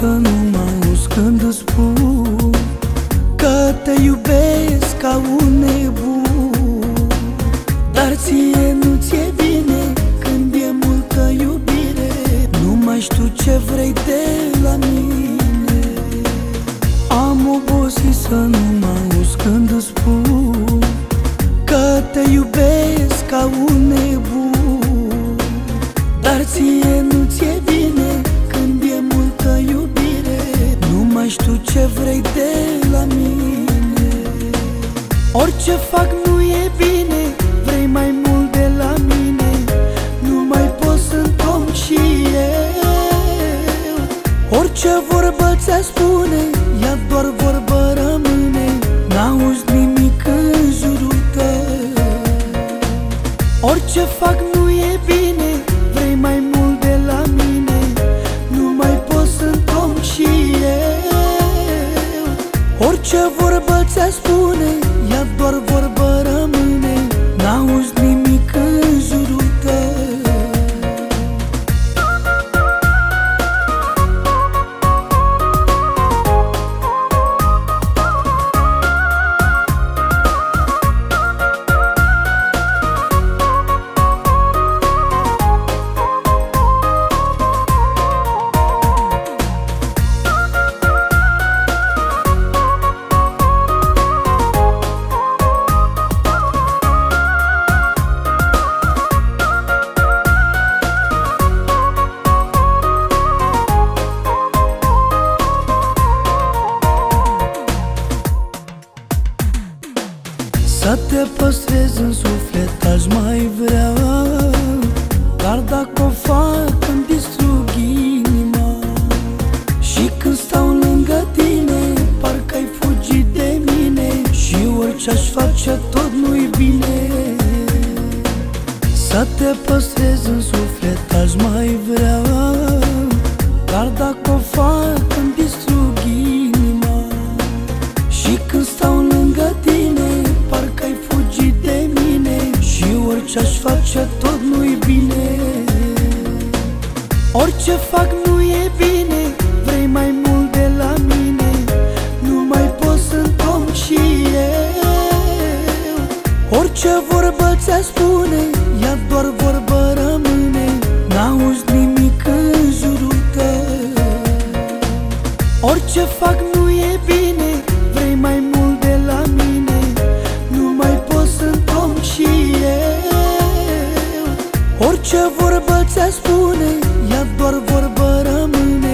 să nu mă auzi când îți spun Că te iubesc ca un nebun. Dar ție nu ți-e bine când e multă iubire? Nu mai știu ce vrei de la mine. Am obosit să nu mă auzi când îți spun Că te iubesc ca un Nu mai știu ce vrei de la mine. Orice fac nu e bine Vrei mai mult de la mine. Nu mai pot sunt om și eu. Orice vorbă ți-a spune Ea doar vorbă rămâne. N-auzi nimic în jurul tău. Orice fac nu Orice vorbă ți-a spune? Ea doar vorbă Să te păstrez în suflet aș mai vrea. Dar dacă o fac îmi distrug inima. Și când stau lângă tine Parcă ai fugit de mine. Și orice aș face tot nu-i bine. Să te păstrez în suflet aș mai vrea. Dar dacă o fac îmi orice aș face tot nu-i bine. Orice fac nu e bine. Vrei mai mult de la mine Nu mai pot sunt om și eu. Orice vorbă ți-aș spune Ea doar vorbă rămâne. N-auzi nimic în jurul tău. Orice fac nu e bine Orice vorbă ți-a spune? Ea doar vorbă rămâne. N-auzi